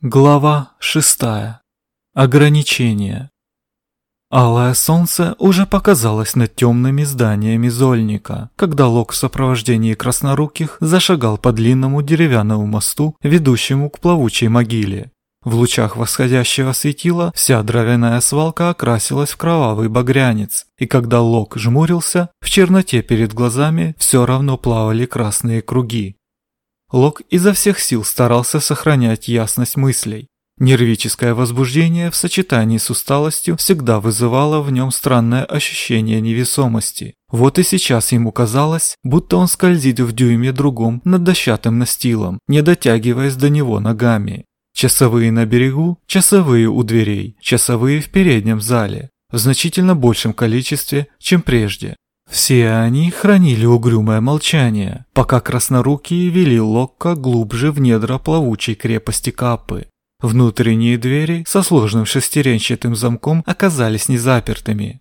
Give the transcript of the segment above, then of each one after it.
Глава шестая. Ограничения. Алое солнце уже показалось над темными зданиями Зольника, когда Лок в сопровождении красноруких зашагал по длинному деревянному мосту, ведущему к плавучей могиле. В лучах восходящего светила вся дровяная свалка окрасилась в кровавый багрянец, и когда Лок жмурился, в черноте перед глазами все равно плавали красные круги. Лок изо всех сил старался сохранять ясность мыслей. Нервическое возбуждение в сочетании с усталостью всегда вызывало в нем странное ощущение невесомости. Вот и сейчас ему казалось, будто он скользит в дюйме другом над дощатым настилом, не дотягиваясь до него ногами. Часовые на берегу, часовые у дверей, часовые в переднем зале, в значительно большем количестве, чем прежде. Все они хранили угрюмое молчание, пока краснорукие вели Локка глубже в недра плавучей крепости Капы. Внутренние двери со сложным шестеренчатым замком оказались незапертыми.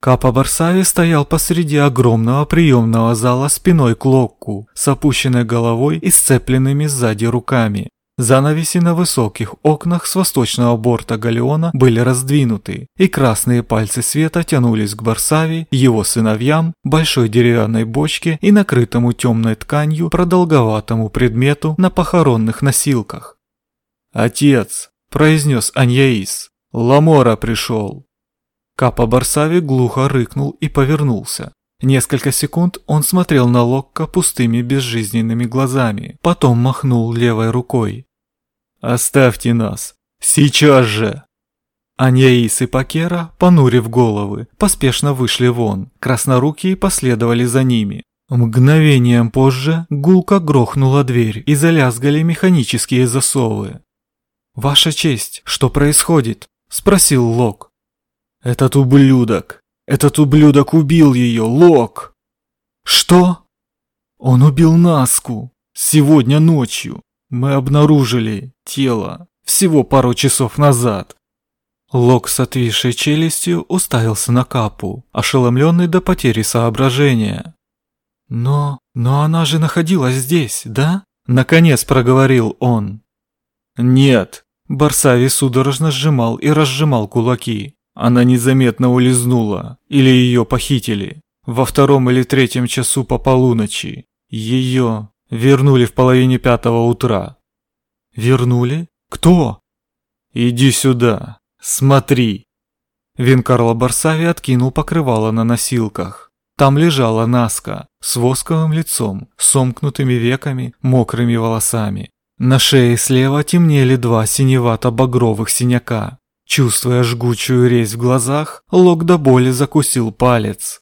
Капа Барсави стоял посреди огромного приемного зала спиной к Локку, с опущенной головой и сцепленными сзади руками. Занавеси на высоких окнах с восточного борта галеона были раздвинуты, и красные пальцы света тянулись к Барсави, его сыновьям, большой деревянной бочке и накрытому темной тканью продолговатому предмету на похоронных носилках. «Отец!» – произнес Аньяис. «Ламора пришел!» Капа Барсави глухо рыкнул и повернулся. Несколько секунд он смотрел на Локка пустыми безжизненными глазами, потом махнул левой рукой. «Оставьте нас! Сейчас же!» Аньяис и Пакера, понурив головы, поспешно вышли вон, краснорукие последовали за ними. Мгновением позже гулко грохнула дверь и залязгали механические засовы. «Ваша честь, что происходит?» – спросил Лок. «Этот ублюдок! Этот ублюдок убил ее, Лок!» «Что?» «Он убил Наску! Сегодня ночью! Мы обнаружили тело всего пару часов назад. Лок с отвисшей челюстью уставился на Капу, ошеломленный до потери соображения. «Но... но она же находилась здесь, да?» Наконец проговорил он. «Нет». Барсави судорожно сжимал и разжимал кулаки. Она незаметно улизнула, или ее похитили. Во втором или третьем часу по полуночи. Ее Вернули в половине пятого утра. Вернули? Кто? Иди сюда. Смотри. Винкарло Барсави откинул покрывало на носилках. Там лежала Наска с восковым лицом, сомкнутыми веками, мокрыми волосами. На шее слева темнели два синевато-багровых синяка. Чувствуя жгучую резь в глазах, Лок до боли закусил палец.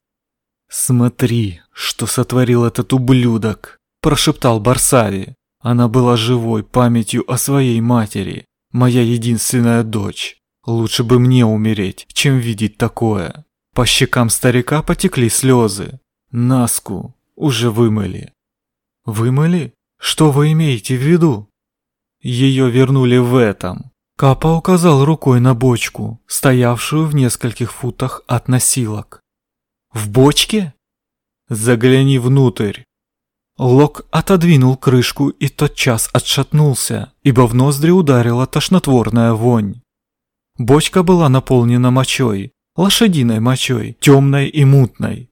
«Смотри, что сотворил этот ублюдок!» Прошептал Барсави. Она была живой памятью о своей матери, моя единственная дочь. Лучше бы мне умереть, чем видеть такое. По щекам старика потекли слезы. Наску уже вымыли. Вымыли? Что вы имеете в виду? Ее вернули в этом. Капа указал рукой на бочку, стоявшую в нескольких футах от носилок. В бочке? Загляни внутрь. Лок отодвинул крышку и тотчас отшатнулся, ибо в ноздри ударила тошнотворная вонь. Бочка была наполнена мочой, лошадиной мочой, темной и мутной.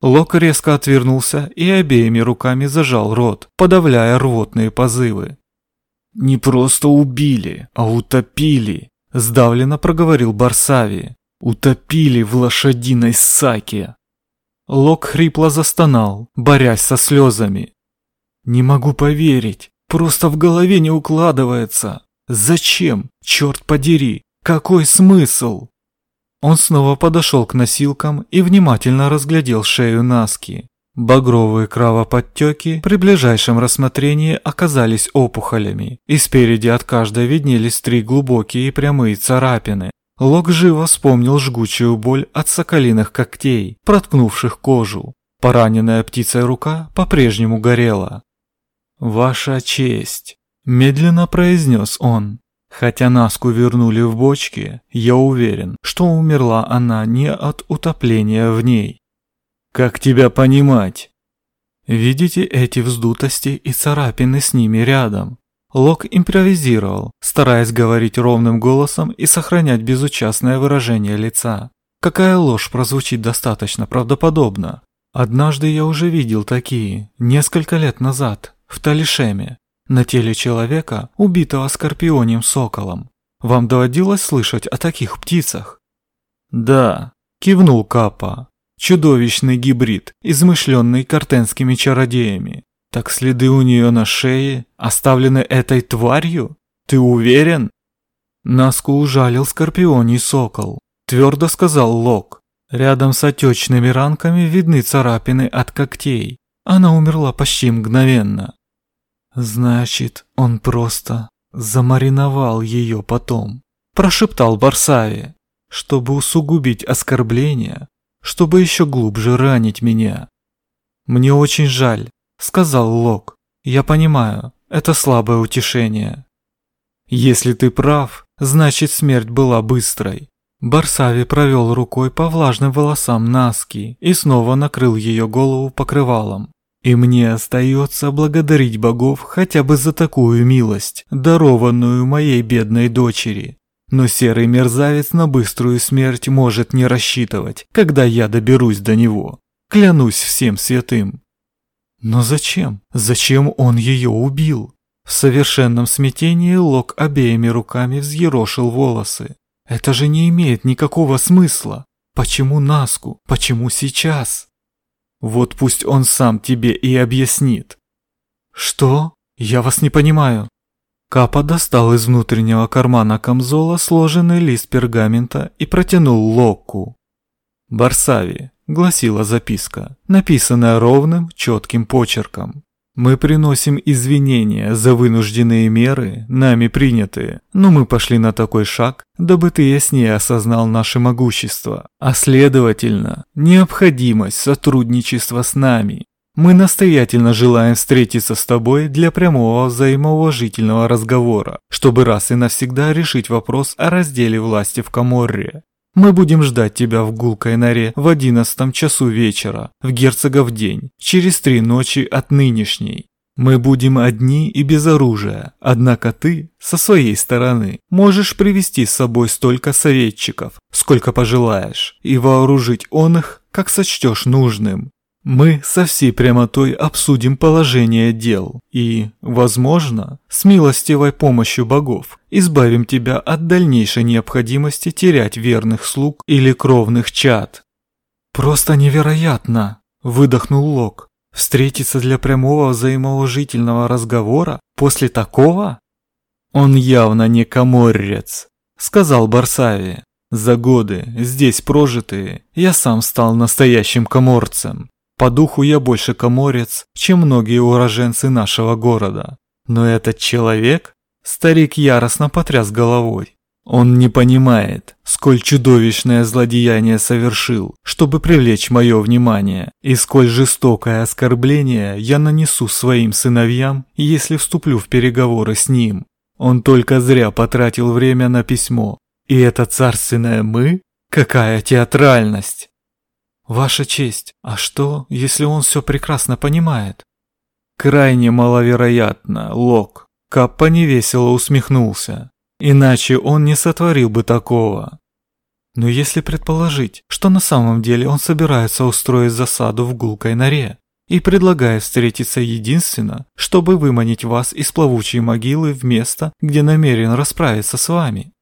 Лок резко отвернулся и обеими руками зажал рот, подавляя рвотные позывы. «Не просто убили, а утопили», – сдавленно проговорил Барсави. «Утопили в лошадиной саке». Лок хрипло застонал, борясь со слезами. «Не могу поверить, просто в голове не укладывается. Зачем, черт подери, какой смысл?» Он снова подошел к носилкам и внимательно разглядел шею Наски. Багровые кровоподтеки при ближайшем рассмотрении оказались опухолями, и спереди от каждой виднелись три глубокие и прямые царапины. Лок живо вспомнил жгучую боль от соколиных когтей, проткнувших кожу. Пораненная птицей рука по-прежнему горела. «Ваша честь», – медленно произнес он. Хотя Наску вернули в бочке, я уверен, что умерла она не от утопления в ней. Как тебя понимать? Видите эти вздутости и царапины с ними рядом? Лок импровизировал, стараясь говорить ровным голосом и сохранять безучастное выражение лица. Какая ложь прозвучит достаточно правдоподобно. Однажды я уже видел такие, несколько лет назад, в Талишеме, на теле человека, убитого скорпионим соколом. Вам доводилось слышать о таких птицах? Да, кивнул Капа. Чудовищный гибрид, измышленный картенскими чародеями. Так следы у нее на шее оставлены этой тварью? Ты уверен? Наску ужалил скорпионий сокол. Твердо сказал Лок. Рядом с отечными ранками видны царапины от когтей. Она умерла почти мгновенно. Значит, он просто замариновал ее потом. Прошептал Барсави, чтобы усугубить оскорбление, чтобы еще глубже ранить меня. Мне очень жаль, сказал Лок. Я понимаю, это слабое утешение. Если ты прав, значит смерть была быстрой. Барсави провел рукой по влажным волосам Наски и снова накрыл ее голову покрывалом. И мне остается благодарить богов хотя бы за такую милость, дарованную моей бедной дочери. Но серый мерзавец на быструю смерть может не рассчитывать, когда я доберусь до него. Клянусь всем святым. Но зачем? Зачем он ее убил? В совершенном смятении Лок обеими руками взъерошил волосы. Это же не имеет никакого смысла. Почему Наску? Почему сейчас? Вот пусть он сам тебе и объяснит. Что? Я вас не понимаю. Капа достал из внутреннего кармана камзола сложенный лист пергамента и протянул Локку. «Барсави», — гласила записка, написанная ровным, четким почерком. «Мы приносим извинения за вынужденные меры, нами принятые, но мы пошли на такой шаг, дабы ты яснее осознал наше могущество, а следовательно, необходимость сотрудничества с нами. Мы настоятельно желаем встретиться с тобой для прямого взаимоуважительного разговора, чтобы раз и навсегда решить вопрос о разделе власти в Каморре. Мы будем ждать тебя в гулкой норе в одиннадцатом часу вечера, в герцогов день, через три ночи от нынешней. Мы будем одни и без оружия, однако ты, со своей стороны, можешь привести с собой столько советчиков, сколько пожелаешь, и вооружить он их, как сочтешь нужным. Мы со всей прямотой обсудим положение дел и, возможно, с милостивой помощью богов избавим тебя от дальнейшей необходимости терять верных слуг или кровных чад. Просто невероятно, выдохнул Лок. Встретиться для прямого взаимоуважительного разговора после такого? Он явно не коморрец, сказал Барсави. За годы, здесь прожитые, я сам стал настоящим коморцем. По духу я больше коморец, чем многие уроженцы нашего города. Но этот человек... Старик яростно потряс головой. Он не понимает, сколь чудовищное злодеяние совершил, чтобы привлечь мое внимание, и сколь жестокое оскорбление я нанесу своим сыновьям, если вступлю в переговоры с ним. Он только зря потратил время на письмо. И это царственное «мы»? Какая театральность! «Ваша честь, а что, если он все прекрасно понимает?» «Крайне маловероятно, Лок», — Каппа невесело усмехнулся. «Иначе он не сотворил бы такого». «Но если предположить, что на самом деле он собирается устроить засаду в гулкой норе и предлагает встретиться единственно, чтобы выманить вас из плавучей могилы в место, где намерен расправиться с вами».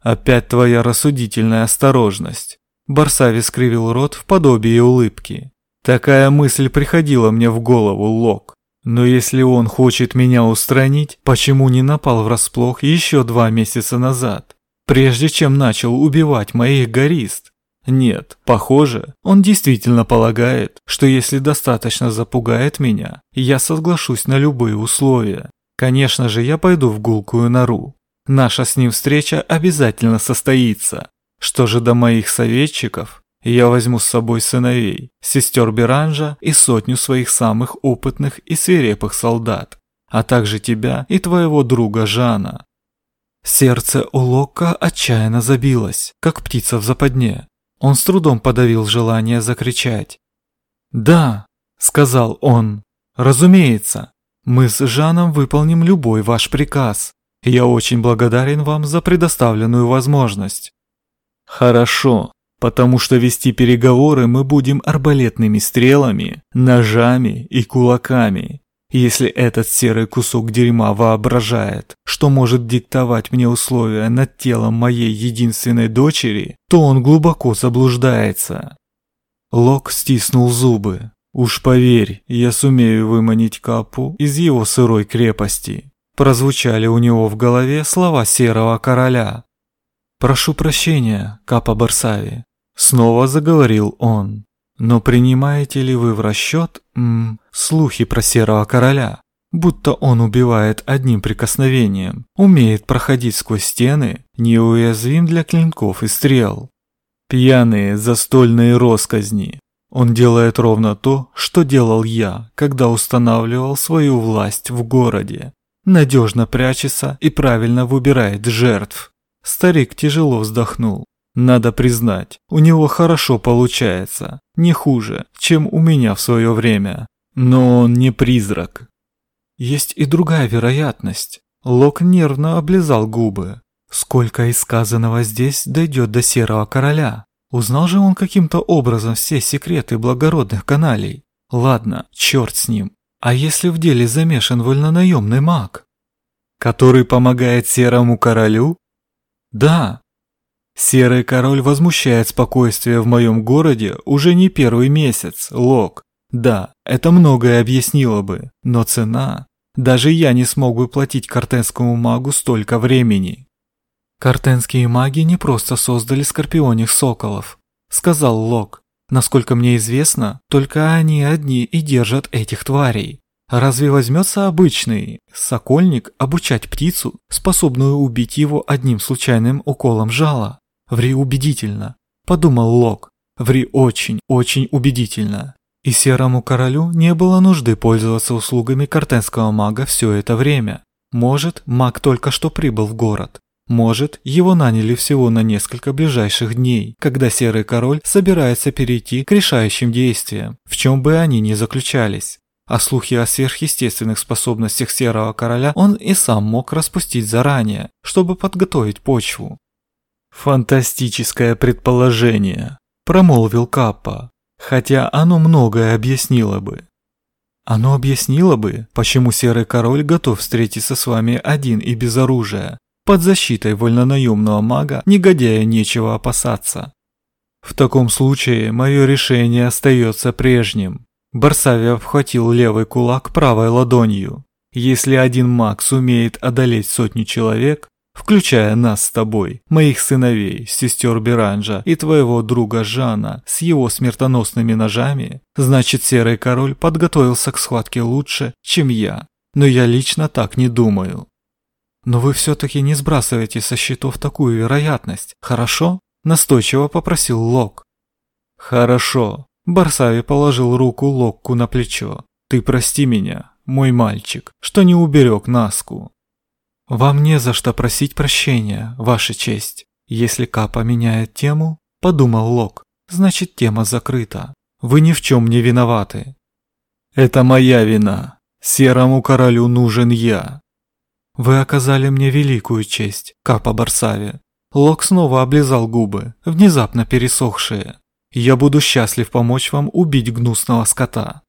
«Опять твоя рассудительная осторожность. Барсави скривил рот в подобии улыбки. Такая мысль приходила мне в голову, Лок. Но если он хочет меня устранить, почему не напал врасплох еще два месяца назад, прежде чем начал убивать моих горист? Нет, похоже, он действительно полагает, что если достаточно запугает меня, я соглашусь на любые условия. Конечно же, я пойду в гулкую нору. Наша с ним встреча обязательно состоится. Что же до моих советчиков, я возьму с собой сыновей, сестер Биранжа и сотню своих самых опытных и свирепых солдат, а также тебя и твоего друга Жана. Сердце у Локка отчаянно забилось, как птица в западне. Он с трудом подавил желание закричать. «Да», — сказал он, — «разумеется, Мы с Жаном выполним любой ваш приказ. Я очень благодарен вам за предоставленную возможность. Хорошо, потому что вести переговоры мы будем арбалетными стрелами, ножами и кулаками. Если этот серый кусок дерьма воображает, что может диктовать мне условия над телом моей единственной дочери, то он глубоко заблуждается. Лок стиснул зубы. Уж поверь, я сумею выманить Капу из его сырой крепости. Прозвучали у него в голове слова серого короля. «Прошу прощения, Капа Барсави», — снова заговорил он. «Но принимаете ли вы в расчет, м, слухи про серого короля? Будто он убивает одним прикосновением, умеет проходить сквозь стены, неуязвим для клинков и стрел. Пьяные застольные росказни. Он делает ровно то, что делал я, когда устанавливал свою власть в городе надежно прячется и правильно выбирает жертв. Старик тяжело вздохнул. Надо признать, у него хорошо получается, не хуже, чем у меня в свое время. Но он не призрак. Есть и другая вероятность. Лок нервно облизал губы. Сколько из сказанного здесь дойдет до Серого Короля? Узнал же он каким-то образом все секреты благородных каналей. Ладно, черт с ним. А если в деле замешан вольнонаемный маг? Который помогает Серому Королю? Да. Серый Король возмущает спокойствие в моем городе уже не первый месяц, Лок. Да, это многое объяснило бы, но цена... Даже я не смог бы платить картенскому магу столько времени. Картенские маги не просто создали скорпионих соколов, сказал Лок. Насколько мне известно, только они одни и держат этих тварей. Разве возьмется обычный сокольник обучать птицу, способную убить его одним случайным уколом жала? Ври убедительно, подумал Лок. Ври очень, очень убедительно. И серому королю не было нужды пользоваться услугами картенского мага все это время. Может, маг только что прибыл в город. Может, его наняли всего на несколько ближайших дней, когда Серый Король собирается перейти к решающим действиям, в чем бы они ни заключались. А слухи о сверхъестественных способностях Серого Короля он и сам мог распустить заранее, чтобы подготовить почву. «Фантастическое предположение», – промолвил Каппа, хотя оно многое объяснило бы. Оно объяснило бы, почему Серый Король готов встретиться с вами один и без оружия, под защитой вольнонаемного мага негодяя нечего опасаться. В таком случае мое решение остается прежним. Барсави обхватил левый кулак правой ладонью. Если один маг сумеет одолеть сотню человек, включая нас с тобой, моих сыновей, сестер Биранжа и твоего друга Жана с его смертоносными ножами, значит Серый Король подготовился к схватке лучше, чем я. Но я лично так не думаю. Но вы все-таки не сбрасываете со счетов такую вероятность, хорошо? Настойчиво попросил Лок. Хорошо. Барсави положил руку Локку на плечо. Ты прости меня, мой мальчик, что не уберег Наску. Вам не за что просить прощения, ваша честь. Если Капа меняет тему, подумал Лок, значит тема закрыта. Вы ни в чем не виноваты. Это моя вина. Серому королю нужен я. «Вы оказали мне великую честь, Капа Барсави». Лок снова облизал губы, внезапно пересохшие. «Я буду счастлив помочь вам убить гнусного скота».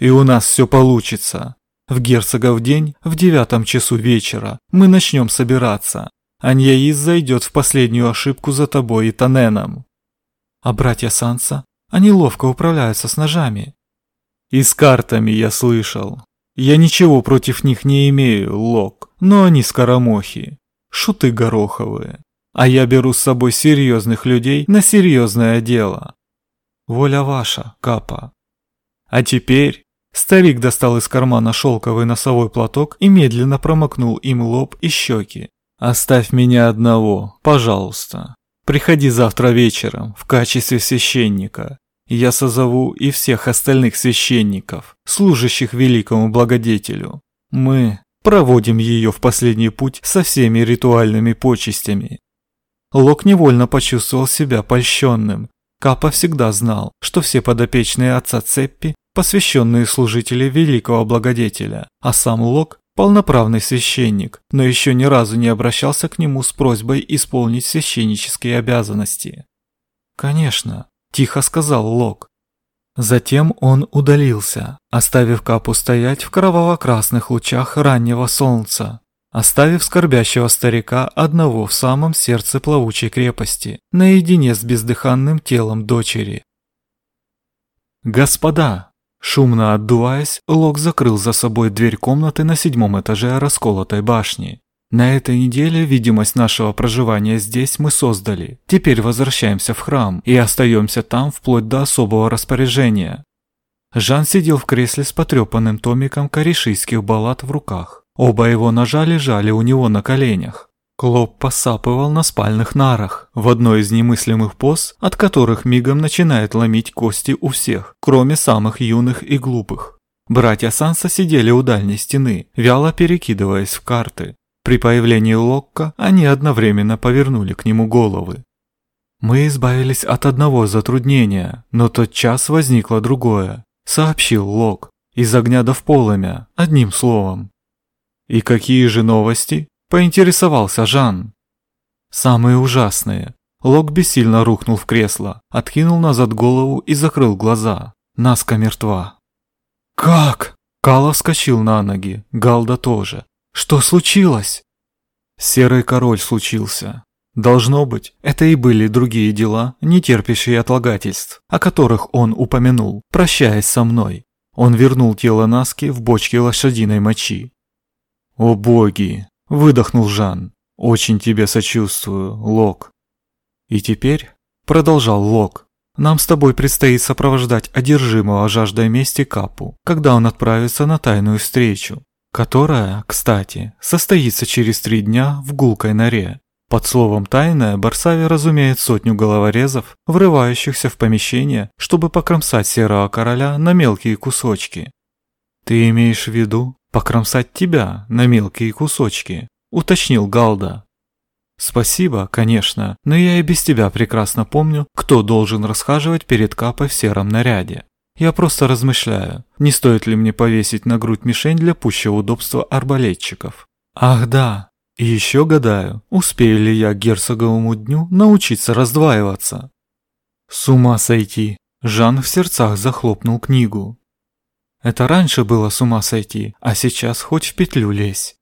«И у нас все получится. В герцогов день, в девятом часу вечера, мы начнем собираться. Аньяис зайдет в последнюю ошибку за тобой и Таненом». «А братья Санса? Они ловко управляются с ножами». «И с картами, я слышал. Я ничего против них не имею, Лок, но они скоромохи, шуты гороховые. А я беру с собой серьезных людей на серьезное дело. Воля ваша, Капа. А теперь... Старик достал из кармана шелковый носовой платок и медленно промокнул им лоб и щеки. «Оставь меня одного, пожалуйста. Приходи завтра вечером в качестве священника. Я созову и всех остальных священников, служащих великому благодетелю. Мы проводим ее в последний путь со всеми ритуальными почестями. Лок невольно почувствовал себя польщенным. Капа всегда знал, что все подопечные отца Цеппи посвященные служители великого благодетеля, а сам Лок – полноправный священник, но еще ни разу не обращался к нему с просьбой исполнить священнические обязанности. «Конечно», – тихо сказал Лок. Затем он удалился, оставив Капу стоять в кроваво-красных лучах раннего солнца, оставив скорбящего старика одного в самом сердце плавучей крепости, наедине с бездыханным телом дочери. «Господа!» Шумно отдуваясь, Лок закрыл за собой дверь комнаты на седьмом этаже расколотой башни. На этой неделе видимость нашего проживания здесь мы создали. Теперь возвращаемся в храм и остаемся там вплоть до особого распоряжения. Жан сидел в кресле с потрепанным томиком корешийских баллад в руках. Оба его ножа лежали у него на коленях. Клоп посапывал на спальных нарах, в одной из немыслимых поз, от которых мигом начинает ломить кости у всех, кроме самых юных и глупых. Братья Санса сидели у дальней стены, вяло перекидываясь в карты. При появлении Локка они одновременно повернули к нему головы. «Мы избавились от одного затруднения, но тот час возникло другое», — сообщил Лок. «Из огня до в полымя, одним словом. «И какие же новости?» – поинтересовался Жан. «Самые ужасные». Лок бессильно рухнул в кресло, откинул назад голову и закрыл глаза. Наска мертва. «Как?» Кала вскочил на ноги, Галда тоже. «Что случилось?» Серый король случился. Должно быть, это и были другие дела, не терпящие отлагательств, о которых он упомянул, прощаясь со мной. Он вернул тело Наски в бочке лошадиной мочи. «О боги!» – выдохнул Жан. «Очень тебе сочувствую, Лок». «И теперь?» – продолжал Лок. «Нам с тобой предстоит сопровождать одержимого жаждой мести Капу, когда он отправится на тайную встречу, которая, кстати, состоится через три дня в гулкой норе. Под словом «тайная» Барсави разумеет сотню головорезов, врывающихся в помещение, чтобы покромсать серого короля на мелкие кусочки. Ты имеешь в виду, покромсать тебя на мелкие кусочки», — уточнил Галда. «Спасибо, конечно, но я и без тебя прекрасно помню, кто должен расхаживать перед Капой в сером наряде. Я просто размышляю, не стоит ли мне повесить на грудь мишень для пущего удобства арбалетчиков. Ах да, и еще гадаю, успею ли я герцоговому дню научиться раздваиваться. С ума сойти. Жан в сердцах захлопнул книгу. Это раньше было с ума сойти, а сейчас хоть в петлю лезь.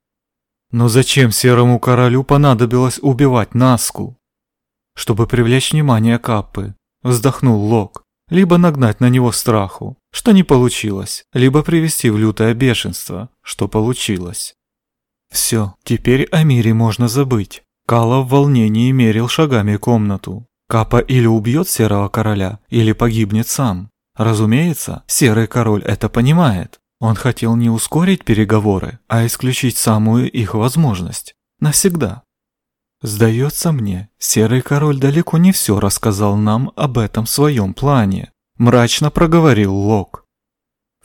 Но зачем серому королю понадобилось убивать Наску? Чтобы привлечь внимание Каппы, вздохнул Лок. Либо нагнать на него страху, что не получилось, либо привести в лютое бешенство, что получилось. Все, теперь о мире можно забыть. Кала в волнении мерил шагами комнату. Капа или убьет серого короля, или погибнет сам. Разумеется, Серый Король это понимает. Он хотел не ускорить переговоры, а исключить самую их возможность. Навсегда. Сдается мне, Серый Король далеко не все рассказал нам об этом своем плане. Мрачно проговорил Лок.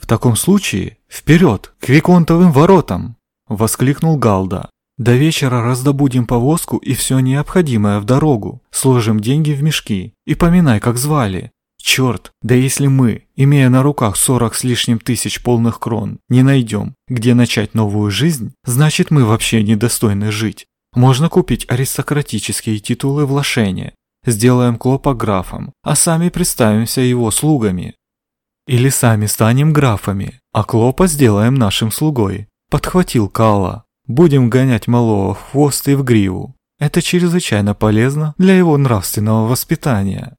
В таком случае, вперед, к Виконтовым воротам! Воскликнул Галда. До вечера раздобудем повозку и все необходимое в дорогу, сложим деньги в мешки и поминай, как звали. Черт, да если мы, имея на руках сорок с лишним тысяч полных крон, не найдем, где начать новую жизнь, значит мы вообще недостойны жить. Можно купить аристократические титулы в Лошене, сделаем Клопа графом, а сами представимся его слугами. Или сами станем графами, а Клопа сделаем нашим слугой. Подхватил Кала. Будем гонять малого в хвост и в гриву. Это чрезвычайно полезно для его нравственного воспитания.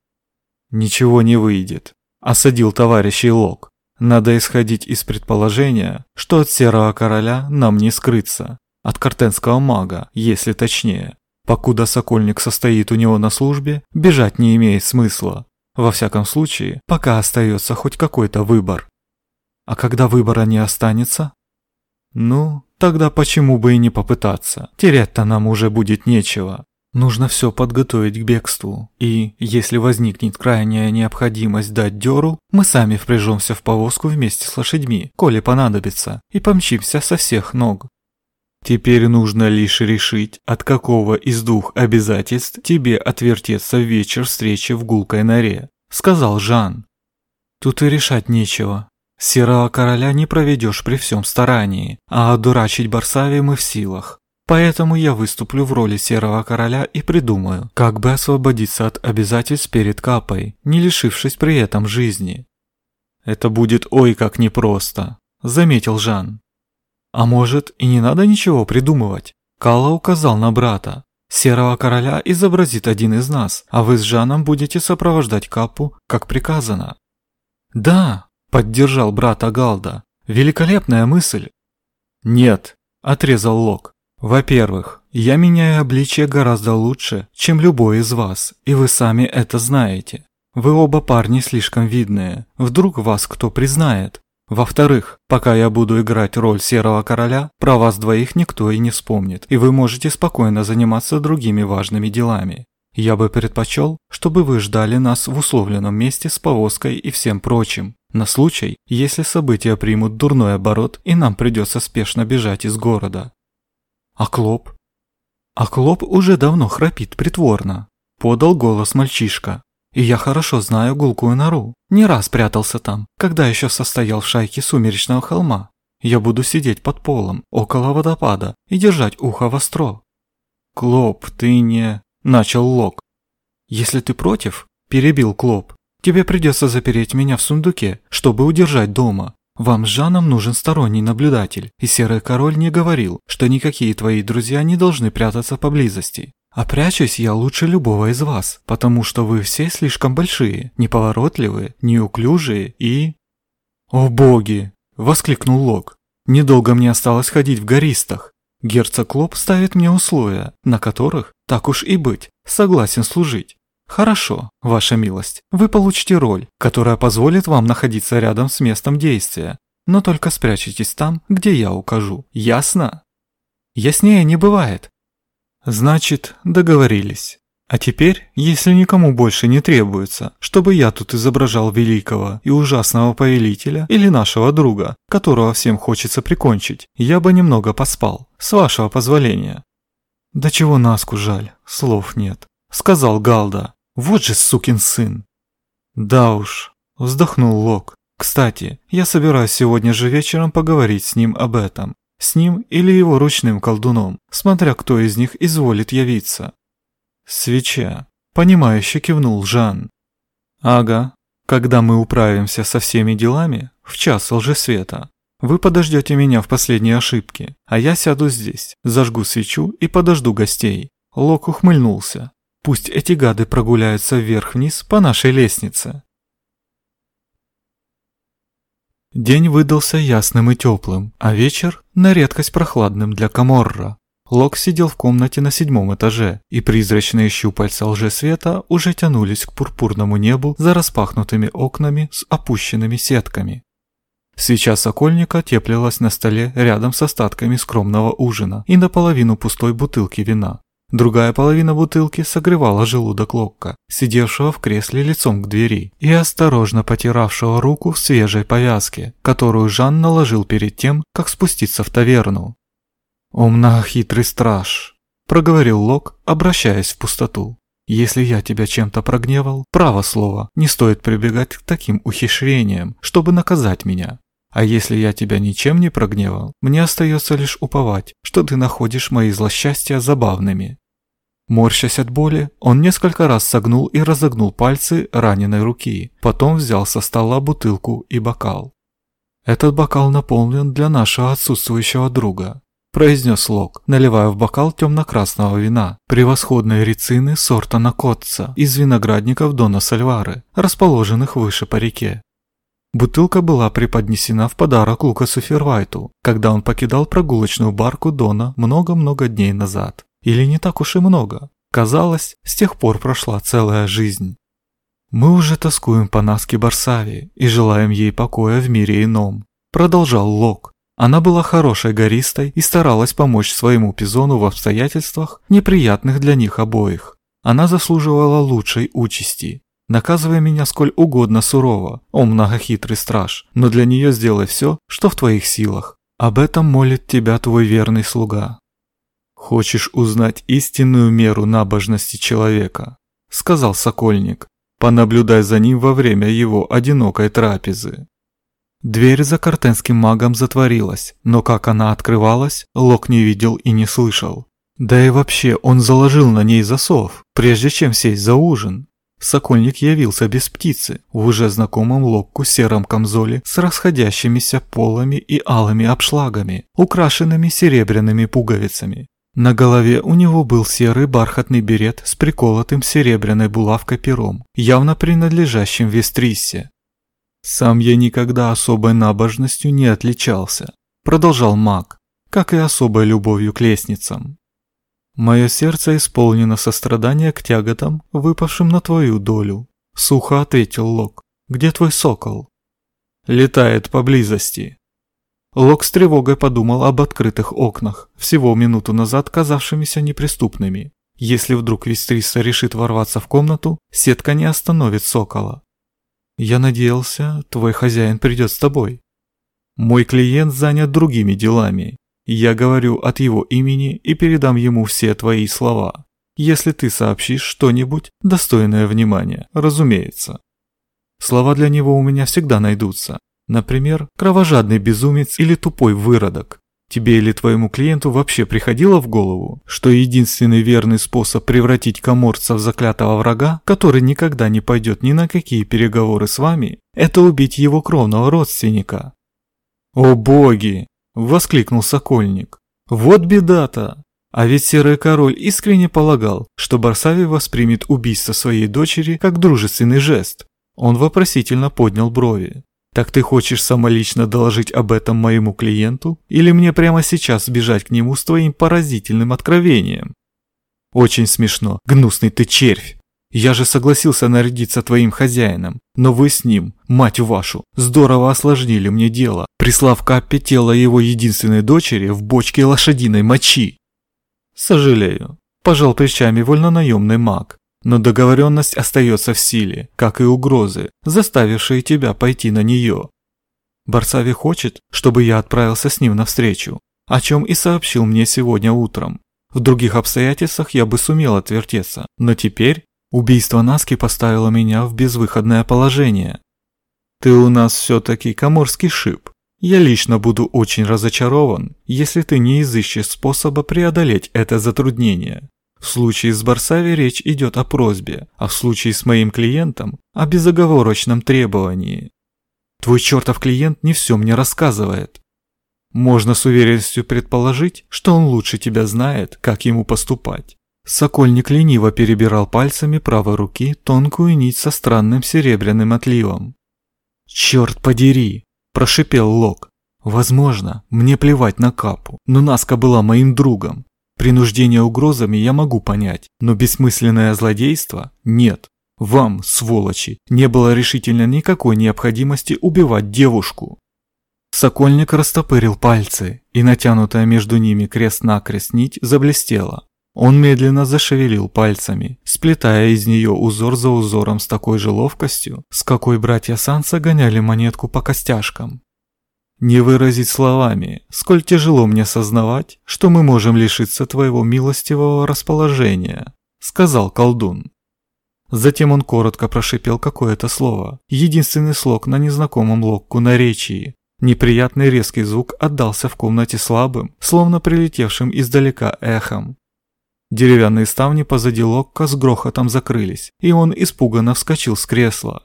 «Ничего не выйдет», – осадил товарищ Лок. «Надо исходить из предположения, что от Серого Короля нам не скрыться, от картенского мага, если точнее. Покуда Сокольник состоит у него на службе, бежать не имеет смысла. Во всяком случае, пока остается хоть какой-то выбор. А когда выбора не останется? Ну, тогда почему бы и не попытаться? Терять-то нам уже будет нечего. Нужно все подготовить к бегству, и, если возникнет крайняя необходимость дать дёру, мы сами впряжемся в повозку вместе с лошадьми, коли понадобится, и помчимся со всех ног. Теперь нужно лишь решить, от какого из двух обязательств тебе отвертеться в вечер встречи в гулкой норе, сказал Жан. Тут и решать нечего, Серого короля не проведешь при всем старании, а одурачить Барсави мы в силах. Поэтому я выступлю в роли Серого Короля и придумаю, как бы освободиться от обязательств перед Капой, не лишившись при этом жизни. Это будет ой как непросто, заметил Жан. А может и не надо ничего придумывать? Калла указал на брата. Серого Короля изобразит один из нас, а вы с Жаном будете сопровождать Капу, как приказано. Да, поддержал брата Галда. Великолепная мысль. Нет, отрезал Лок. Во-первых, я меняю обличие гораздо лучше, чем любой из вас, и вы сами это знаете. Вы оба парни слишком видные, вдруг вас кто признает. Во-вторых, пока я буду играть роль Серого Короля, про вас двоих никто и не вспомнит, и вы можете спокойно заниматься другими важными делами. Я бы предпочел, чтобы вы ждали нас в условленном месте с повозкой и всем прочим, на случай, если события примут дурной оборот и нам придется спешно бежать из города. А Клоп? А Клоп уже давно храпит притворно. Подал голос мальчишка. И я хорошо знаю гулкую нору. Не раз прятался там, когда еще состоял в шайке сумеречного холма. Я буду сидеть под полом, около водопада, и держать ухо востро. Клоп, ты не... Начал Лок. Если ты против, перебил Клоп, тебе придется запереть меня в сундуке, чтобы удержать дома. Вам с Жаном нужен сторонний наблюдатель, и Серый Король не говорил, что никакие твои друзья не должны прятаться поблизости. А прячусь я лучше любого из вас, потому что вы все слишком большие, неповоротливые, неуклюжие и... «О боги!» – воскликнул Лок. «Недолго мне осталось ходить в гористах. Герцог Лоб ставит мне условия, на которых, так уж и быть, согласен служить. Хорошо, ваша милость, вы получите роль, которая позволит вам находиться рядом с местом действия, но только спрячьтесь там, где я укажу. Ясно? Яснее не бывает. Значит, договорились. А теперь, если никому больше не требуется, чтобы я тут изображал великого и ужасного повелителя или нашего друга, которого всем хочется прикончить, я бы немного поспал, с вашего позволения. Да чего Наску жаль, слов нет сказал Галда. Вот же сукин сын. Да уж, вздохнул Лок. Кстати, я собираюсь сегодня же вечером поговорить с ним об этом. С ним или его ручным колдуном, смотря кто из них изволит явиться. Свеча. Понимающе кивнул Жан. Ага, когда мы управимся со всеми делами, в час лжесвета, вы подождете меня в последней ошибке, а я сяду здесь, зажгу свечу и подожду гостей. Лок ухмыльнулся. Пусть эти гады прогуляются вверх-вниз по нашей лестнице. День выдался ясным и теплым, а вечер на редкость прохладным для Каморра. Лок сидел в комнате на седьмом этаже, и призрачные щупальца лжесвета уже тянулись к пурпурному небу за распахнутыми окнами с опущенными сетками. Свеча сокольника теплилась на столе рядом с остатками скромного ужина и наполовину пустой бутылки вина. Другая половина бутылки согревала желудок Локка, сидевшего в кресле лицом к двери и осторожно потиравшего руку в свежей повязке, которую Жан наложил перед тем, как спуститься в таверну. «О, многохитрый страж!» – проговорил Лок, обращаясь в пустоту. «Если я тебя чем-то прогневал, право слово, не стоит прибегать к таким ухищрениям, чтобы наказать меня. А если я тебя ничем не прогневал, мне остается лишь уповать, что ты находишь мои злосчастья забавными. Морщась от боли, он несколько раз согнул и разогнул пальцы раненой руки, потом взял со стола бутылку и бокал. «Этот бокал наполнен для нашего отсутствующего друга», произнес Лок, наливая в бокал темно-красного вина, превосходной рецины сорта Накотца из виноградников Дона Сальвары, расположенных выше по реке. Бутылка была преподнесена в подарок Лукасу Фервайту, когда он покидал прогулочную барку Дона много-много дней назад. Или не так уж и много. Казалось, с тех пор прошла целая жизнь. Мы уже тоскуем по Наске Барсавии и желаем ей покоя в мире ином, продолжал Лок. Она была хорошей гористой и старалась помочь своему пизону в обстоятельствах, неприятных для них обоих. Она заслуживала лучшей участи. Наказывай меня сколь угодно сурово, о многохитрый страж, но для нее сделай все, что в твоих силах. Об этом молит тебя твой верный слуга. «Хочешь узнать истинную меру набожности человека?» – сказал Сокольник. «Понаблюдай за ним во время его одинокой трапезы». Дверь за картенским магом затворилась, но как она открывалась, Лок не видел и не слышал. Да и вообще он заложил на ней засов, прежде чем сесть за ужин. Сокольник явился без птицы, в уже знакомом локку сером камзоле с расходящимися полами и алыми обшлагами, украшенными серебряными пуговицами. На голове у него был серый бархатный берет с приколотым серебряной булавкой пером, явно принадлежащим Вестриссе. «Сам я никогда особой набожностью не отличался», – продолжал маг, как и особой любовью к лестницам. Мое сердце исполнено сострадания к тяготам, выпавшим на твою долю. Сухо ответил Лок. Где твой сокол? Летает поблизости. Лок с тревогой подумал об открытых окнах, всего минуту назад казавшимися неприступными. Если вдруг Вестриса решит ворваться в комнату, сетка не остановит сокола. Я надеялся, твой хозяин придет с тобой. Мой клиент занят другими делами, я говорю от его имени и передам ему все твои слова. Если ты сообщишь что-нибудь, достойное внимания, разумеется. Слова для него у меня всегда найдутся. Например, кровожадный безумец или тупой выродок. Тебе или твоему клиенту вообще приходило в голову, что единственный верный способ превратить коморца в заклятого врага, который никогда не пойдет ни на какие переговоры с вами, это убить его кровного родственника? О боги! Воскликнул Сокольник. Вот беда-то! А ведь Серый Король искренне полагал, что Барсави воспримет убийство своей дочери как дружественный жест. Он вопросительно поднял брови. «Так ты хочешь самолично доложить об этом моему клиенту? Или мне прямо сейчас бежать к нему с твоим поразительным откровением?» «Очень смешно. Гнусный ты червь!» Я же согласился нарядиться твоим хозяином, но вы с ним, мать вашу, здорово осложнили мне дело, прислав Каппе тело его единственной дочери в бочке лошадиной мочи. Сожалею, пожал плечами вольнонаемный маг, но договоренность остается в силе, как и угрозы, заставившие тебя пойти на нее. Барсави хочет, чтобы я отправился с ним навстречу, о чем и сообщил мне сегодня утром. В других обстоятельствах я бы сумел отвертеться, но теперь Убийство Наски поставило меня в безвыходное положение. Ты у нас все-таки коморский шип. Я лично буду очень разочарован, если ты не изыщешь способа преодолеть это затруднение. В случае с Барсави речь идет о просьбе, а в случае с моим клиентом – о безоговорочном требовании. Твой чертов клиент не все мне рассказывает. Можно с уверенностью предположить, что он лучше тебя знает, как ему поступать. Сокольник лениво перебирал пальцами правой руки тонкую нить со странным серебряным отливом. «Черт подери!» – прошипел Лок. «Возможно, мне плевать на Капу, но Наска была моим другом. Принуждение угрозами я могу понять, но бессмысленное злодейство – нет. Вам, сволочи, не было решительно никакой необходимости убивать девушку». Сокольник растопырил пальцы, и натянутая между ними крест-накрест нить заблестела. Он медленно зашевелил пальцами, сплетая из нее узор за узором с такой же ловкостью, с какой братья Санса гоняли монетку по костяшкам. «Не выразить словами, сколь тяжело мне сознавать, что мы можем лишиться твоего милостивого расположения», — сказал колдун. Затем он коротко прошипел какое-то слово, единственный слог на незнакомом локку наречии. Неприятный резкий звук отдался в комнате слабым, словно прилетевшим издалека эхом. Деревянные ставни позади Локка с грохотом закрылись, и он испуганно вскочил с кресла.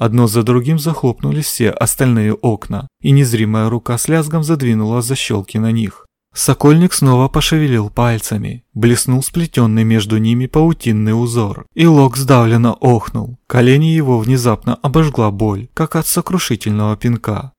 Одно за другим захлопнулись все остальные окна, и незримая рука с лязгом задвинула защелки на них. Сокольник снова пошевелил пальцами, блеснул сплетенный между ними паутинный узор, и Лок сдавленно охнул. Колени его внезапно обожгла боль, как от сокрушительного пинка.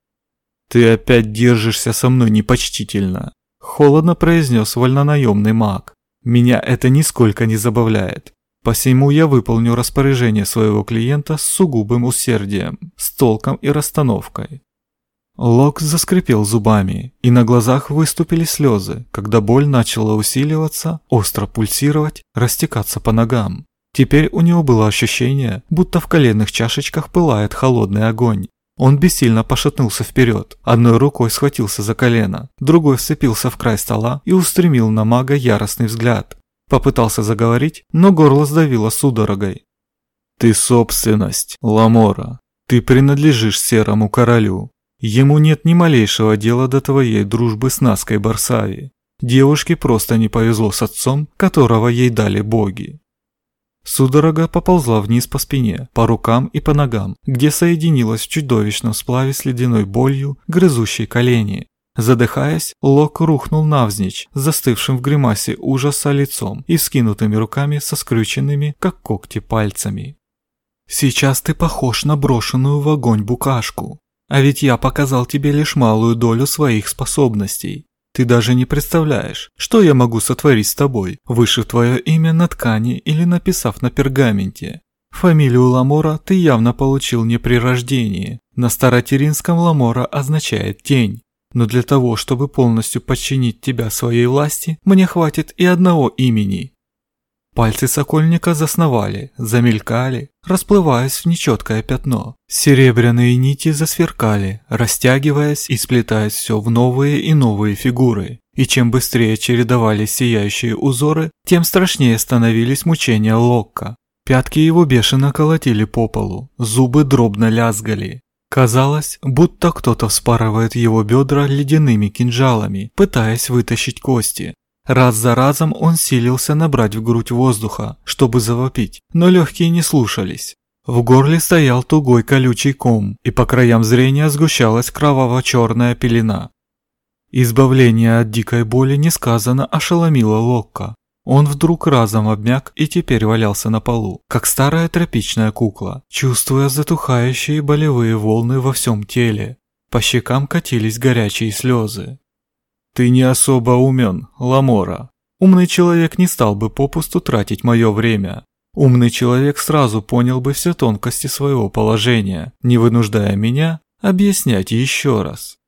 «Ты опять держишься со мной непочтительно», – холодно произнес вольнонаемный маг. Меня это нисколько не забавляет. Посему я выполню распоряжение своего клиента с сугубым усердием, с толком и расстановкой. Лок заскрипел зубами, и на глазах выступили слезы, когда боль начала усиливаться, остро пульсировать, растекаться по ногам. Теперь у него было ощущение, будто в коленных чашечках пылает холодный огонь, он бессильно пошатнулся вперед, одной рукой схватился за колено, другой вцепился в край стола и устремил на мага яростный взгляд. Попытался заговорить, но горло сдавило судорогой. «Ты собственность, Ламора. Ты принадлежишь серому королю. Ему нет ни малейшего дела до твоей дружбы с Наской Барсави. Девушке просто не повезло с отцом, которого ей дали боги. Судорога поползла вниз по спине, по рукам и по ногам, где соединилась в чудовищном сплаве с ледяной болью, грызущей колени. Задыхаясь, Лок рухнул навзничь, застывшим в гримасе ужаса лицом и скинутыми руками со скрюченными, как когти, пальцами. «Сейчас ты похож на брошенную в огонь букашку. А ведь я показал тебе лишь малую долю своих способностей. Ты даже не представляешь, что я могу сотворить с тобой, вышив твое имя на ткани или написав на пергаменте. Фамилию Ламора ты явно получил не при рождении. На старотеринском Ламора означает «тень». Но для того, чтобы полностью подчинить тебя своей власти, мне хватит и одного имени. Пальцы сокольника засновали, замелькали, расплываясь в нечеткое пятно. Серебряные нити засверкали, растягиваясь и сплетаясь все в новые и новые фигуры. И чем быстрее чередовались сияющие узоры, тем страшнее становились мучения Локка. Пятки его бешено колотили по полу, зубы дробно лязгали. Казалось, будто кто-то вспарывает его бедра ледяными кинжалами, пытаясь вытащить кости. Раз за разом он силился набрать в грудь воздуха, чтобы завопить, но легкие не слушались. В горле стоял тугой колючий ком, и по краям зрения сгущалась кроваво-черная пелена. Избавление от дикой боли несказанно ошеломило Локка. Он вдруг разом обмяк и теперь валялся на полу, как старая тропичная кукла, чувствуя затухающие болевые волны во всем теле. По щекам катились горячие слезы. Ты не особо умен, Ламора. Умный человек не стал бы попусту тратить мое время. Умный человек сразу понял бы все тонкости своего положения, не вынуждая меня объяснять еще раз.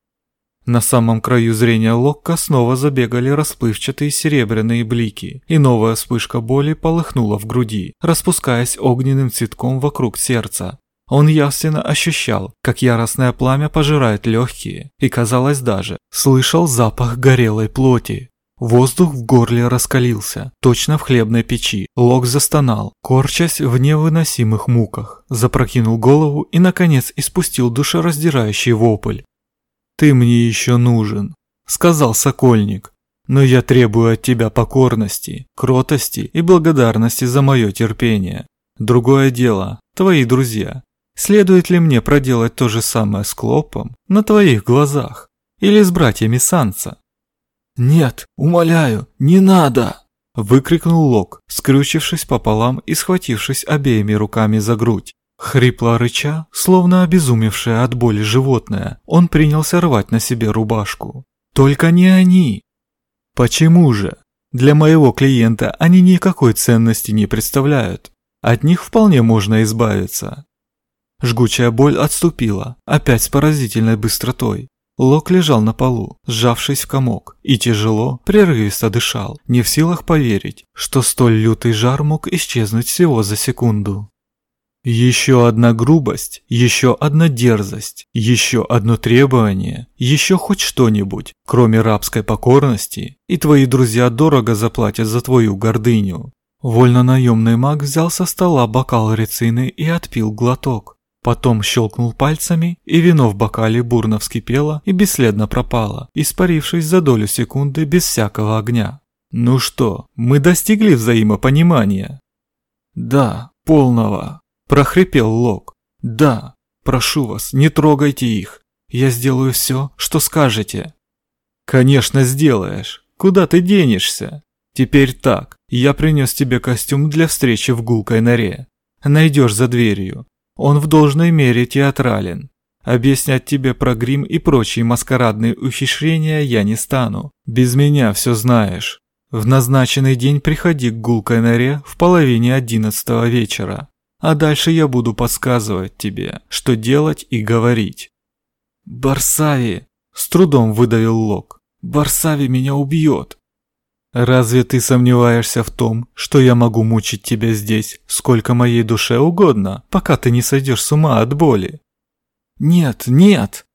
На самом краю зрения Локка снова забегали расплывчатые серебряные блики, и новая вспышка боли полыхнула в груди, распускаясь огненным цветком вокруг сердца, он явственно ощущал, как яростное пламя пожирает легкие, и, казалось даже, слышал запах горелой плоти. Воздух в горле раскалился, точно в хлебной печи. Лок застонал, корчась в невыносимых муках, запрокинул голову и, наконец, испустил душераздирающий вопль. «Ты мне еще нужен», — сказал Сокольник. «Но я требую от тебя покорности, кротости и благодарности за мое терпение. Другое дело, твои друзья, Следует ли мне проделать то же самое с Клопом на твоих глазах? Или с братьями Санса? «Нет, умоляю, не надо!» Выкрикнул Лок, скрючившись пополам и схватившись обеими руками за грудь. Хрипло рыча, словно обезумевшее от боли животное, он принялся рвать на себе рубашку. «Только не они!» «Почему же? Для моего клиента они никакой ценности не представляют. От них вполне можно избавиться. Жгучая боль отступила, опять с поразительной быстротой. Лок лежал на полу, сжавшись в комок, и тяжело, прерывисто дышал, не в силах поверить, что столь лютый жар мог исчезнуть всего за секунду. Еще одна грубость, еще одна дерзость, еще одно требование, еще хоть что-нибудь, кроме рабской покорности, и твои друзья дорого заплатят за твою гордыню. Вольно-наемный маг взял со стола бокал рецины и отпил глоток. Потом щелкнул пальцами, и вино в бокале бурно вскипело и бесследно пропало, испарившись за долю секунды без всякого огня. «Ну что, мы достигли взаимопонимания?» «Да, полного», – прохрипел Лок. «Да, прошу вас, не трогайте их. Я сделаю все, что скажете». «Конечно сделаешь. Куда ты денешься?» «Теперь так, я принес тебе костюм для встречи в гулкой норе. Найдешь за дверью, он в должной мере театрален. Объяснять тебе про грим и прочие маскарадные ухищрения я не стану. Без меня все знаешь. В назначенный день приходи к гулкой норе в половине одиннадцатого вечера. А дальше я буду подсказывать тебе, что делать и говорить. «Барсави!» – с трудом выдавил Лок. «Барсави меня убьет!» «Разве ты сомневаешься в том, что я могу мучить тебя здесь, сколько моей душе угодно, пока ты не сойдешь с ума от боли?» «Нет, нет!»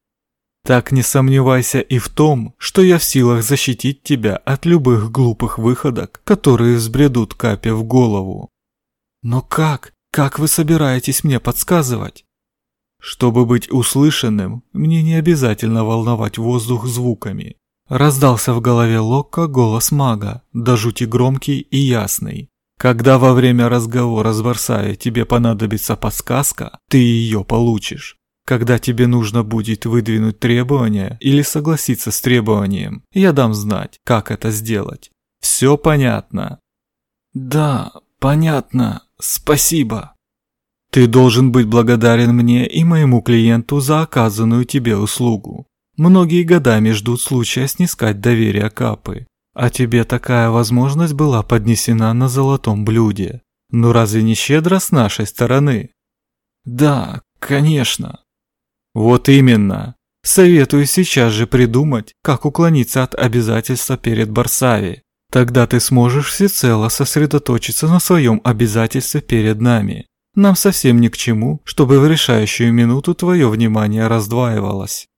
«Так не сомневайся и в том, что я в силах защитить тебя от любых глупых выходок, которые взбредут Капе в голову». «Но как? Как вы собираетесь мне подсказывать?» Чтобы быть услышанным, мне не обязательно волновать воздух звуками. Раздался в голове Локка голос мага, до жути громкий и ясный. Когда во время разговора с Варсаве тебе понадобится подсказка, ты ее получишь. Когда тебе нужно будет выдвинуть требования или согласиться с требованием, я дам знать, как это сделать. Все понятно? Да, понятно. Спасибо. Ты должен быть благодарен мне и моему клиенту за оказанную тебе услугу. Многие годами ждут случая снискать доверие Капы, а тебе такая возможность была поднесена на золотом блюде. Ну разве не щедро с нашей стороны? Да, конечно. Вот именно. Советую сейчас же придумать, как уклониться от обязательства перед Барсави. Тогда ты сможешь всецело сосредоточиться на своем обязательстве перед нами. Нам совсем ни к чему, чтобы в решающую минуту твое внимание раздваивалось.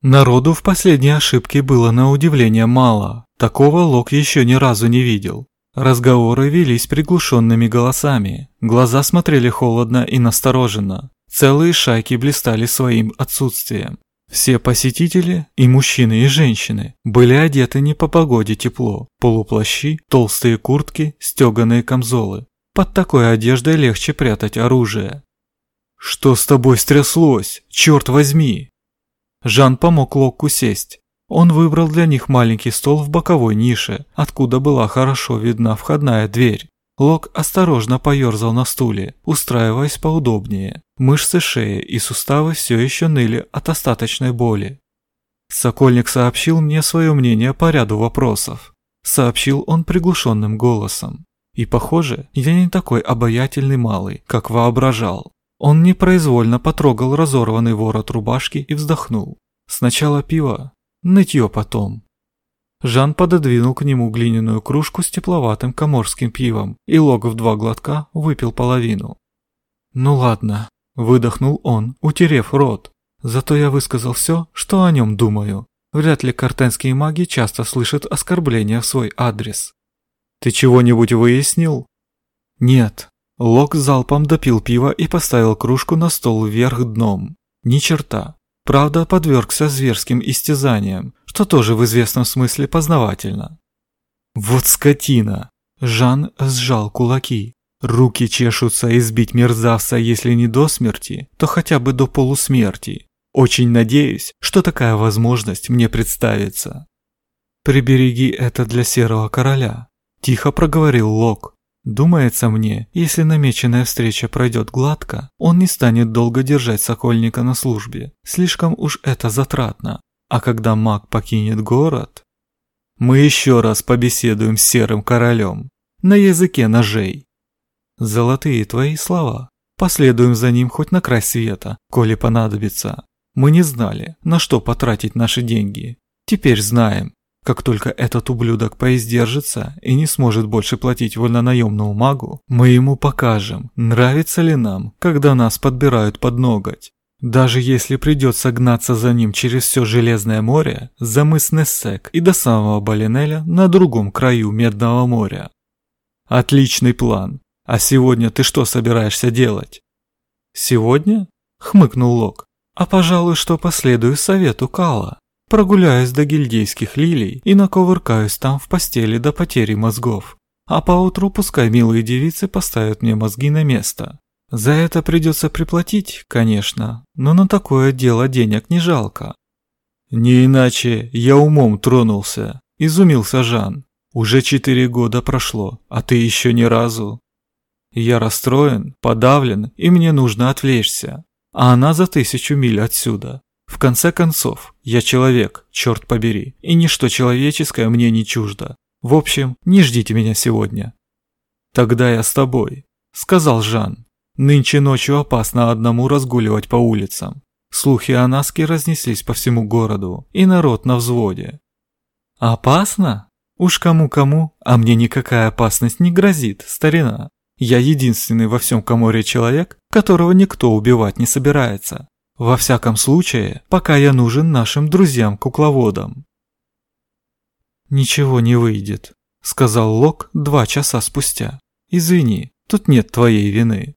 Народу в последней ошибке было на удивление мало. Такого Лок еще ни разу не видел. Разговоры велись приглушенными голосами. Глаза смотрели холодно и настороженно. Целые шайки блистали своим отсутствием. Все посетители, и мужчины, и женщины, были одеты не по погоде тепло. Полуплащи, толстые куртки, стеганые камзолы. Под такой одеждой легче прятать оружие. «Что с тобой стряслось? Черт возьми!» Жан помог Локку сесть. Он выбрал для них маленький стол в боковой нише, откуда была хорошо видна входная дверь. Лок осторожно поерзал на стуле, устраиваясь поудобнее. Мышцы шеи и суставы все еще ныли от остаточной боли. Сокольник сообщил мне свое мнение по ряду вопросов. Сообщил он приглушенным голосом. И похоже, я не такой обаятельный малый, как воображал. Он непроизвольно потрогал разорванный ворот рубашки и вздохнул. Сначала пиво, нытье потом. Жан пододвинул к нему глиняную кружку с тепловатым коморским пивом, и Логов два глотка выпил половину. «Ну ладно», – выдохнул он, утерев рот. «Зато я высказал все, что о нем думаю. Вряд ли картенские маги часто слышат оскорбления в свой адрес. Ты чего-нибудь выяснил? Нет. Лок залпом допил пиво и поставил кружку на стол вверх дном. Ни черта. Правда, подвергся зверским истязаниям, что тоже в известном смысле познавательно. Вот скотина! Жан сжал кулаки. Руки чешутся избить мерзавца, если не до смерти, то хотя бы до полусмерти. Очень надеюсь, что такая возможность мне представится. Прибереги это для Серого Короля. Тихо проговорил Лок. Думается мне, если намеченная встреча пройдет гладко, он не станет долго держать Сокольника на службе. Слишком уж это затратно. А когда маг покинет город... Мы еще раз побеседуем с Серым Королем. На языке ножей. Золотые твои слова. Последуем за ним хоть на край света, коли понадобится. Мы не знали, на что потратить наши деньги. Теперь знаем, как только этот ублюдок поиздержится и не сможет больше платить вольнонаемному магу, мы ему покажем, нравится ли нам, когда нас подбирают под ноготь. Даже если придется гнаться за ним через все Железное море, за мыс Нессек и до самого Балинеля на другом краю Медного моря. Отличный план. А сегодня ты что собираешься делать? Сегодня? Хмыкнул Лок. А пожалуй, что последую совету Кала. Прогуляюсь до гильдейских лилий и наковыркаюсь там в постели до потери мозгов. А поутру пускай милые девицы поставят мне мозги на место. За это придется приплатить, конечно, но на такое дело денег не жалко. Не иначе я умом тронулся, изумился Жан. Уже четыре года прошло, а ты еще ни разу. Я расстроен, подавлен, и мне нужно отвлечься. А она за тысячу миль отсюда. В конце концов, я человек, черт побери, и ничто человеческое мне не чуждо. В общем, не ждите меня сегодня. Тогда я с тобой, сказал Жан. Нынче ночью опасно одному разгуливать по улицам. Слухи о Наске разнеслись по всему городу, и народ на взводе. Опасно? Уж кому-кому, а мне никакая опасность не грозит, старина. Я единственный во всем Каморе человек, которого никто убивать не собирается. Во всяком случае, пока я нужен нашим друзьям-кукловодам. «Ничего не выйдет», — сказал Лок два часа спустя. «Извини, тут нет твоей вины».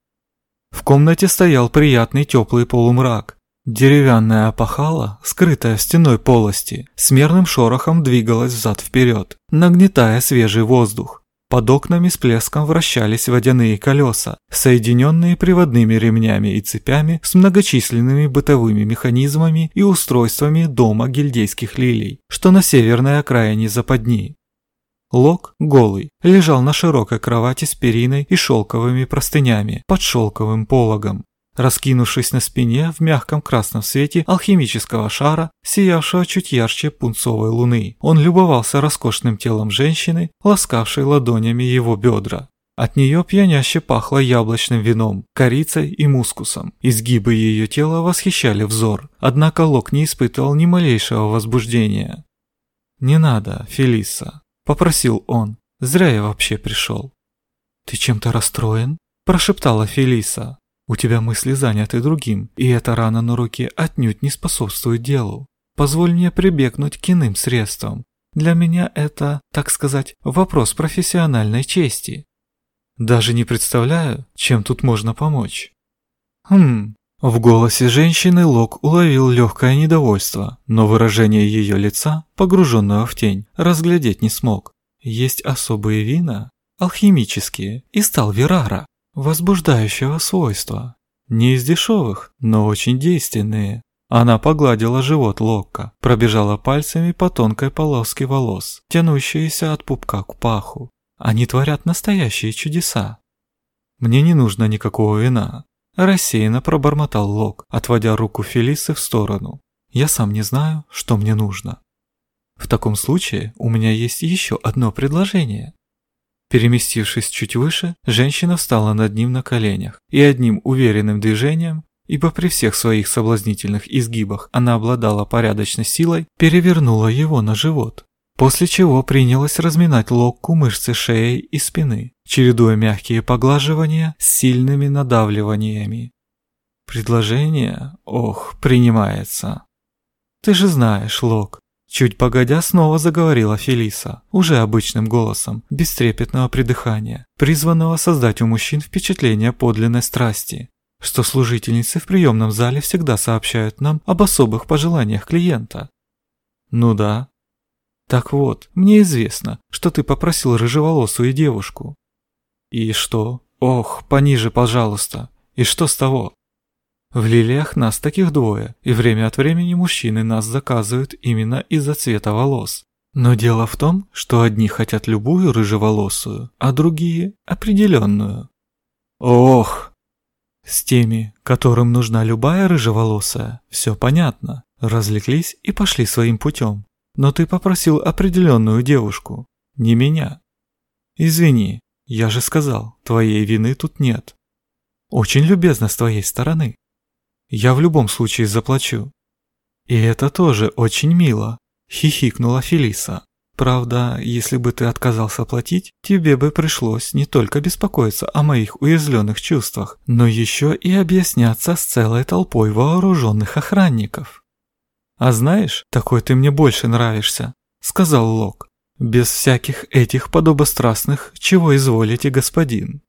В комнате стоял приятный теплый полумрак. Деревянная опахала, скрытая стеной полости, с мерным шорохом двигалась взад-вперед, нагнетая свежий воздух. Под окнами с плеском вращались водяные колеса, соединенные приводными ремнями и цепями с многочисленными бытовыми механизмами и устройствами дома гильдейских лилий, что на северной окраине западни. Лок, голый, лежал на широкой кровати с периной и шелковыми простынями под шелковым пологом. Раскинувшись на спине в мягком красном свете алхимического шара, сиявшего чуть ярче пунцовой луны, он любовался роскошным телом женщины, ласкавшей ладонями его бедра. От нее пьяняще пахло яблочным вином, корицей и мускусом. Изгибы ее тела восхищали взор, однако Лок не испытывал ни малейшего возбуждения. «Не надо, Фелиса», Попросил он. Зря я вообще пришел. «Ты чем-то расстроен?» Прошептала Фелиса. «У тебя мысли заняты другим, и эта рана на руке отнюдь не способствует делу. Позволь мне прибегнуть к иным средствам. Для меня это, так сказать, вопрос профессиональной чести. Даже не представляю, чем тут можно помочь». «Хм...» В голосе женщины Лок уловил легкое недовольство, но выражение ее лица, погруженного в тень, разглядеть не смог. Есть особые вина, алхимические, и стал Верара, возбуждающего свойства. Не из дешевых, но очень действенные. Она погладила живот Локка, пробежала пальцами по тонкой полоске волос, тянущиеся от пупка к паху. Они творят настоящие чудеса. Мне не нужно никакого вина, Рассеянно пробормотал Лок, отводя руку Фелисы в сторону. «Я сам не знаю, что мне нужно». «В таком случае у меня есть еще одно предложение». Переместившись чуть выше, женщина встала над ним на коленях и одним уверенным движением, ибо при всех своих соблазнительных изгибах она обладала порядочной силой, перевернула его на живот после чего принялась разминать локку мышцы шеи и спины, чередуя мягкие поглаживания с сильными надавливаниями. Предложение, ох, принимается. Ты же знаешь, Лок. Чуть погодя снова заговорила Фелиса, уже обычным голосом, без трепетного придыхания, призванного создать у мужчин впечатление подлинной страсти, что служительницы в приемном зале всегда сообщают нам об особых пожеланиях клиента. Ну да, так вот, мне известно, что ты попросил рыжеволосую девушку. И что? Ох, пониже, пожалуйста. И что с того? В лилиях нас таких двое, и время от времени мужчины нас заказывают именно из-за цвета волос. Но дело в том, что одни хотят любую рыжеволосую, а другие – определенную. Ох! С теми, которым нужна любая рыжеволосая, все понятно. Развлеклись и пошли своим путем. Но ты попросил определенную девушку, не меня. Извини, я же сказал, твоей вины тут нет. Очень любезно с твоей стороны. Я в любом случае заплачу. И это тоже очень мило, хихикнула Фелиса. Правда, если бы ты отказался платить, тебе бы пришлось не только беспокоиться о моих уязвленных чувствах, но еще и объясняться с целой толпой вооруженных охранников. «А знаешь, такой ты мне больше нравишься», — сказал Лок. «Без всяких этих подобострастных, чего изволите, господин».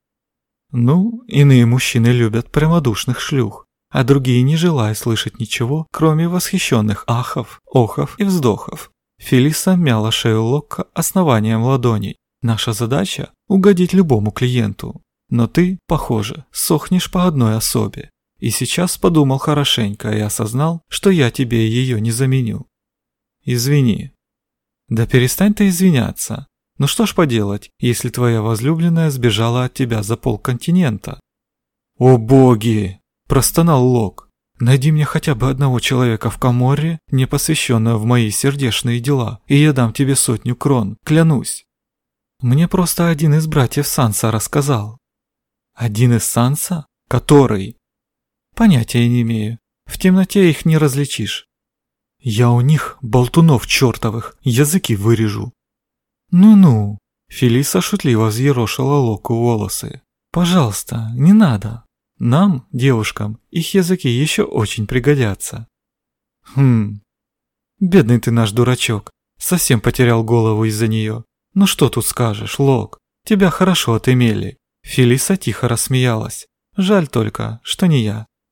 Ну, иные мужчины любят прямодушных шлюх, а другие не желая слышать ничего, кроме восхищенных ахов, охов и вздохов. Фелиса мяла шею Локка основанием ладоней. Наша задача – угодить любому клиенту. Но ты, похоже, сохнешь по одной особе. И сейчас подумал хорошенько и осознал, что я тебе ее не заменю. Извини. Да перестань ты извиняться. Ну что ж поделать, если твоя возлюбленная сбежала от тебя за полконтинента? О боги! Простонал Лок. Найди мне хотя бы одного человека в Каморре, не посвященного в мои сердечные дела, и я дам тебе сотню крон, клянусь. Мне просто один из братьев Санса рассказал. Один из Санса? Который? Понятия не имею. В темноте их не различишь. Я у них, болтунов чертовых, языки вырежу. Ну-ну. Фелиса шутливо взъерошила Локу волосы. Пожалуйста, не надо. Нам, девушкам, их языки еще очень пригодятся. Хм. Бедный ты наш дурачок. Совсем потерял голову из-за нее. Ну что тут скажешь, Лок? Тебя хорошо отымели. Фелиса тихо рассмеялась. Жаль только, что не я.